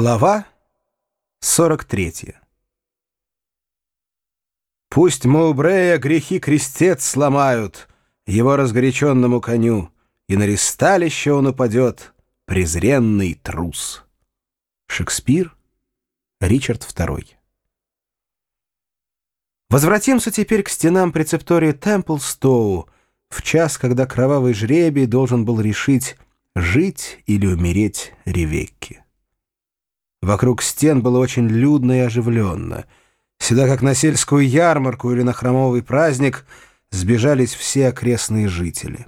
Глава 43 Пусть Маубрея грехи крестец сломают Его разгоряченному коню, И на ресталище он упадет, презренный трус. Шекспир, Ричард II Возвратимся теперь к стенам прецептории Темплстоу в час, когда кровавый жребий должен был решить, жить или умереть Ревекки. Вокруг стен было очень людно и оживленно. Сюда, как на сельскую ярмарку или на храмовый праздник, сбежались все окрестные жители.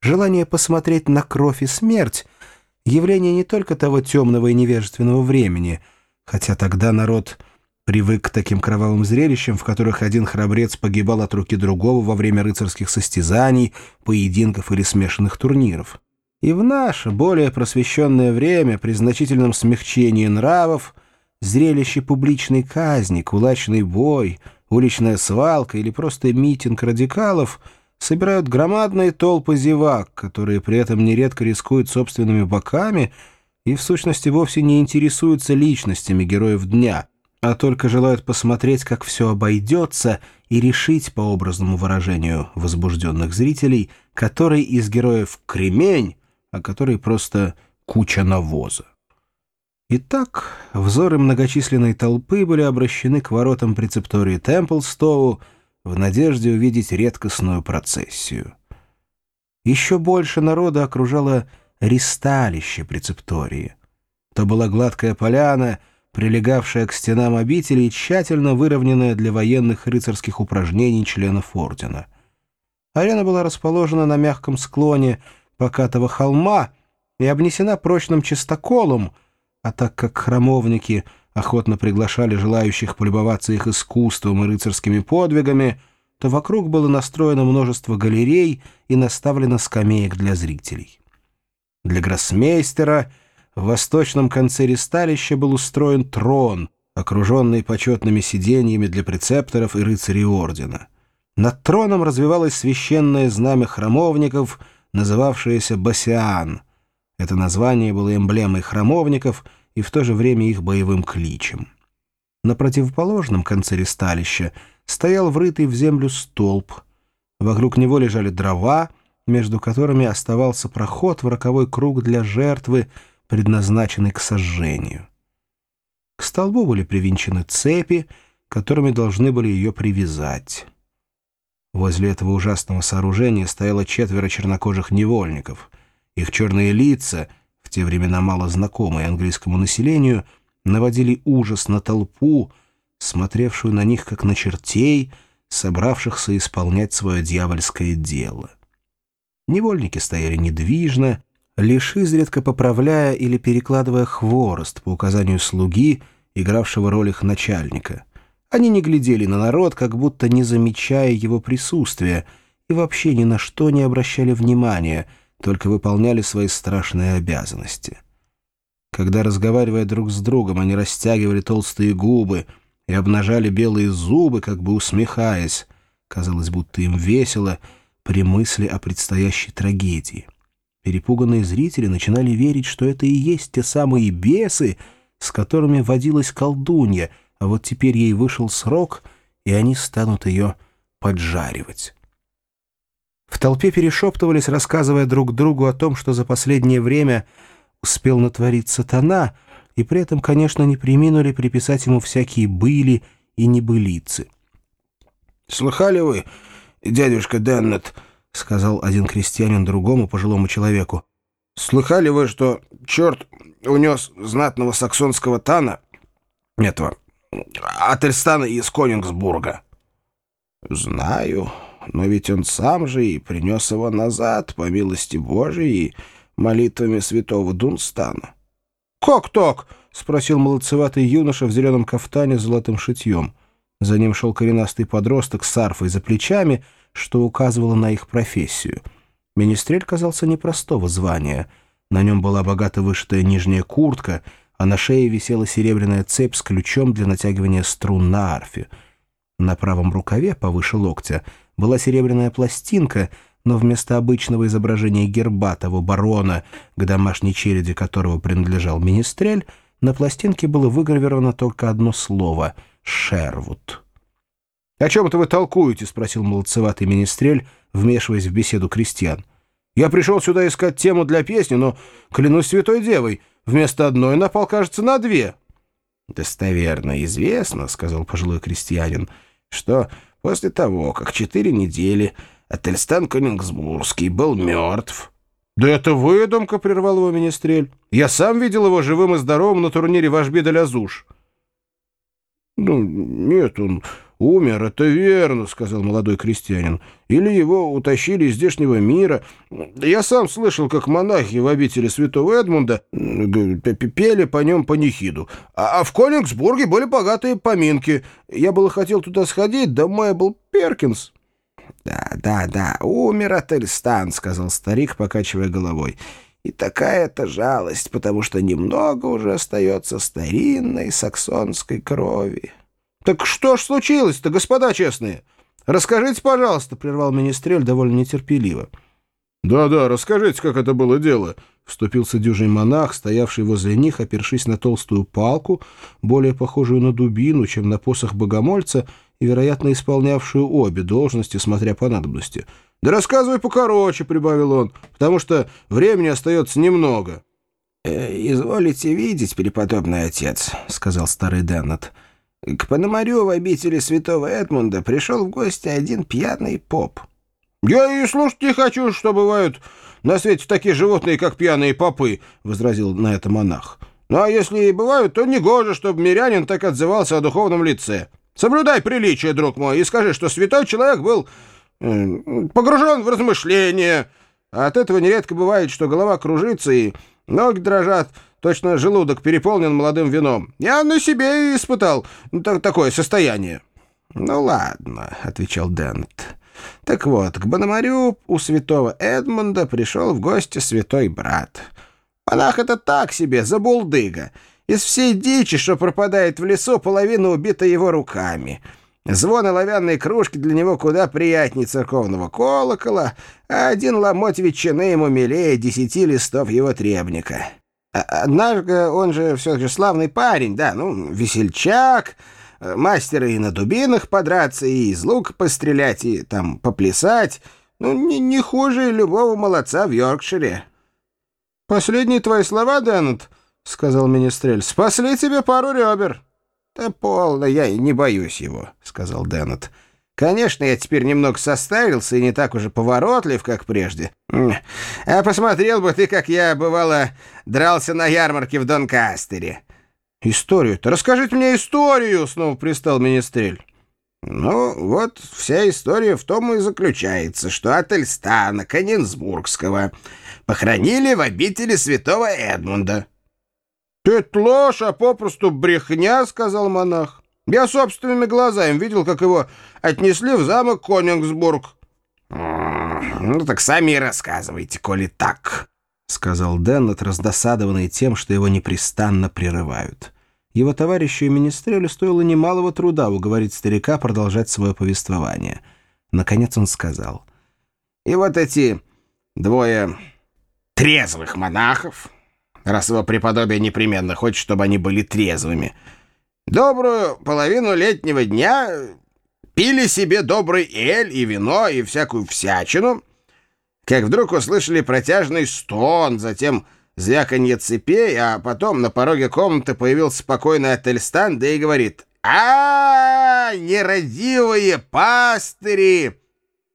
Желание посмотреть на кровь и смерть — явление не только того темного и невежественного времени, хотя тогда народ привык к таким кровавым зрелищам, в которых один храбрец погибал от руки другого во время рыцарских состязаний, поединков или смешанных турниров. И в наше, более просвещенное время, при значительном смягчении нравов, зрелище публичной казни, кулачный бой, уличная свалка или просто митинг радикалов собирают громадные толпы зевак, которые при этом нередко рискуют собственными боками и в сущности вовсе не интересуются личностями героев дня, а только желают посмотреть, как все обойдется, и решить, по образному выражению возбужденных зрителей, который из героев «кремень» а который просто куча навоза. Итак, взоры многочисленной толпы были обращены к воротам прецептории Темплстоу в надежде увидеть редкостную процессию. Еще больше народа окружало ристалище прецептории. То была гладкая поляна, прилегавшая к стенам обители и тщательно выровненная для военных рыцарских упражнений членов ордена. Арена была расположена на мягком склоне, покатого холма и обнесена прочным чистоколом, а так как храмовники охотно приглашали желающих полюбоваться их искусством и рыцарскими подвигами, то вокруг было настроено множество галерей и наставлено скамеек для зрителей. Для гроссмейстера в восточном конце ристалища был устроен трон, окруженный почетными сиденьями для прецепторов и рыцарей ордена. Над троном развивалось священное знамя храмовников — называвшееся «Басиан». Это название было эмблемой храмовников и в то же время их боевым кличем. На противоположном конце ресталища стоял врытый в землю столб. Вокруг него лежали дрова, между которыми оставался проход в роковой круг для жертвы, предназначенный к сожжению. К столбу были привинчены цепи, которыми должны были ее привязать. Возле этого ужасного сооружения стояло четверо чернокожих невольников. Их черные лица, в те времена мало знакомые английскому населению, наводили ужас на толпу, смотревшую на них как на чертей, собравшихся исполнять свое дьявольское дело. Невольники стояли недвижно, лишь изредка поправляя или перекладывая хворост по указанию слуги, игравшего роль их начальника — они не глядели на народ, как будто не замечая его присутствия, и вообще ни на что не обращали внимания, только выполняли свои страшные обязанности. Когда, разговаривая друг с другом, они растягивали толстые губы и обнажали белые зубы, как бы усмехаясь, казалось, будто им весело при мысли о предстоящей трагедии. Перепуганные зрители начинали верить, что это и есть те самые бесы, с которыми водилась колдунья — а вот теперь ей вышел срок, и они станут ее поджаривать. В толпе перешептывались, рассказывая друг другу о том, что за последнее время успел натворить сатана, и при этом, конечно, не приминули приписать ему всякие были и небылицы. «Слыхали вы, дядюшка Деннет?» — сказал один крестьянин другому пожилому человеку. «Слыхали вы, что черт унес знатного саксонского тана, этого Ательстана из Конингсбурга». «Знаю, но ведь он сам же и принес его назад, по милости Божией, молитвами святого Дунстана». «Как так?» — спросил молодцеватый юноша в зеленом кафтане с золотым шитьем. За ним шел коренастый подросток с арфой за плечами, что указывало на их профессию. Министрель казался непростого звания. На нем была богато вышитая нижняя куртка — а на шее висела серебряная цепь с ключом для натягивания струн на арфе. На правом рукаве, повыше локтя, была серебряная пластинка, но вместо обычного изображения герба того барона, к домашней череде которого принадлежал министрель, на пластинке было выгравировано только одно слово — «Шервуд». «О чем это вы толкуете?» — спросил молодцеватый министрель, вмешиваясь в беседу крестьян. «Я пришел сюда искать тему для песни, но, клянусь святой девой, вместо одной напал, кажется, на две». «Достоверно известно, — сказал пожилой крестьянин, — что после того, как четыре недели Ательстан Конингсбургский был мертв...» «Да это выдумка!» — прервал его министрель. «Я сам видел его живым и здоровым на турнире «Вожби де Лязуш». «Ну, нет, он умер, это верно», — сказал молодой крестьянин. «Или его утащили из здешнего мира. Я сам слышал, как монахи в обители святого Эдмунда пели по нем панихиду. А, а в Коллингсбурге были богатые поминки. Я было хотел туда сходить, да был Перкинс». «Да, да, да, умер Ательстан», — сказал старик, покачивая головой. «И такая-то жалость, потому что немного уже остается старинной саксонской крови». «Так что ж случилось-то, господа честные? Расскажите, пожалуйста», — прервал министрель довольно нетерпеливо. «Да-да, расскажите, как это было дело», — вступился дюжий монах, стоявший возле них, опершись на толстую палку, более похожую на дубину, чем на посох богомольца, и, вероятно, исполнявшую обе должности, смотря по надобности. «Да рассказывай покороче», — прибавил он, — «потому что времени остается немного». «Э, «Изволите видеть, преподобный отец», — сказал старый Деннет, — к Пономарю в обители святого Эдмунда пришел в гости один пьяный поп. «Я и слушать не хочу, что бывают на свете такие животные, как пьяные попы», — возразил на это монах. «Ну а если и бывают, то негоже, чтобы мирянин так отзывался о духовном лице. Соблюдай приличие, друг мой, и скажи, что святой человек был э, погружен в размышления. От этого нередко бывает, что голова кружится и ноги дрожат, Точно желудок переполнен молодым вином. Я на себе испытал такое состояние. — Ну ладно, — отвечал Дент. — Так вот, к Бономарю у святого Эдмунда пришел в гости святой брат. Монах это так себе, забулдыга. Из всей дичи, что пропадает в лесу, половина убита его руками. Звон оловянной кружки для него куда приятнее церковного колокола, а один ломоть ветчины ему милее десяти листов его требника. Однако он же все же славный парень, да, ну, весельчак, э, мастер и на дубинах подраться, и из лука пострелять, и там поплясать. Ну, не, не хуже любого молодца в Йоркшире. — Последние твои слова, Деннет, — сказал Министрель, — спасли тебе пару ребер. — Да полно, я и не боюсь его, — сказал Деннет. — Конечно, я теперь немного состарился и не так уже поворотлив, как прежде. А посмотрел бы ты, как я, бывало, дрался на ярмарке в Донкастере. «Историю-то? Расскажите мне историю!» — снова пристал Министрель. «Ну, вот вся история в том и заключается, что от Эльстана Конинсбургского похоронили в обители святого Эдмунда». «Это ложь, а попросту брехня», — сказал монах. Я собственными глазами видел, как его отнесли в замок Конингсбург. «Ну так сами и рассказывайте, коли так», — сказал Деннет, раздосадованный тем, что его непрестанно прерывают. Его товарищу и министрелю стоило немалого труда уговорить старика продолжать свое повествование. Наконец он сказал. «И вот эти двое трезвых монахов, раз его преподобие непременно хочет, чтобы они были трезвыми, — Добрую половину летнего дня пили себе добрый эль и вино и всякую всячину, как вдруг услышали протяжный стон, затем звяканье цепей, а потом на пороге комнаты появился спокойный Ательстан, да и говорит а, -а, -а нерадивые пастыри!»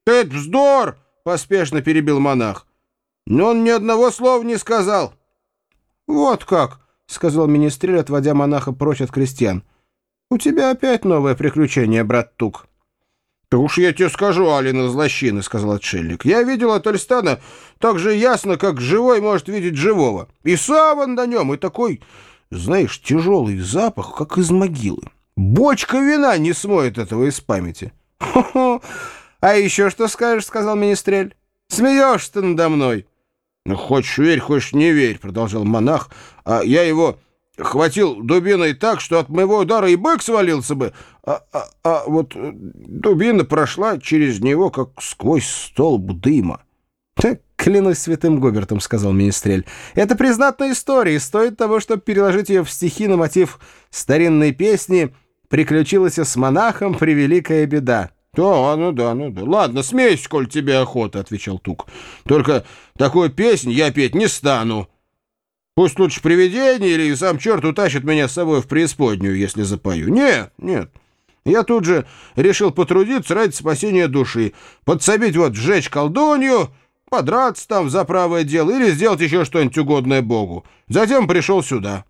«Это вздор!» — поспешно перебил монах. «Но он ни одного слова не сказал». «Вот как!» — сказал министрель, отводя монаха прочь от крестьян. «У тебя опять новое приключение, брат Тук». «Да уж я тебе скажу, Алина Злощины», — сказал отшельник. «Я видел от Альстана так же ясно, как живой может видеть живого. И саван на нем, и такой, знаешь, тяжелый запах, как из могилы. Бочка вина не смоет этого из памяти». «Хо-хо! А еще что скажешь?» — сказал министрель. «Смеешься ты надо мной». «Ну, хочешь верь, хочешь не верь», — продолжал монах, «а я его хватил дубиной так, что от моего удара и бык свалился бы, а, а, а вот э, дубина прошла через него, как сквозь столб дыма. «Клянусь святым Губертом», — сказал Министрель. «Это признатная история, и стоит того, чтобы переложить ее в стихи на мотив старинной песни «Приключилась с монахом превеликая беда». «Да, ну да, ну да. Ладно, смейся, коль тебе охота», — отвечал Тук. «Только такую песнь я петь не стану. Пусть лучше привидение или сам черт утащит меня с собой в преисподнюю, если запою. Нет, нет». Я тут же решил потрудиться ради спасения души, подсобить вот сжечь колдунью, подраться там за правое дело или сделать еще что-нибудь угодное Богу. Затем пришел сюда.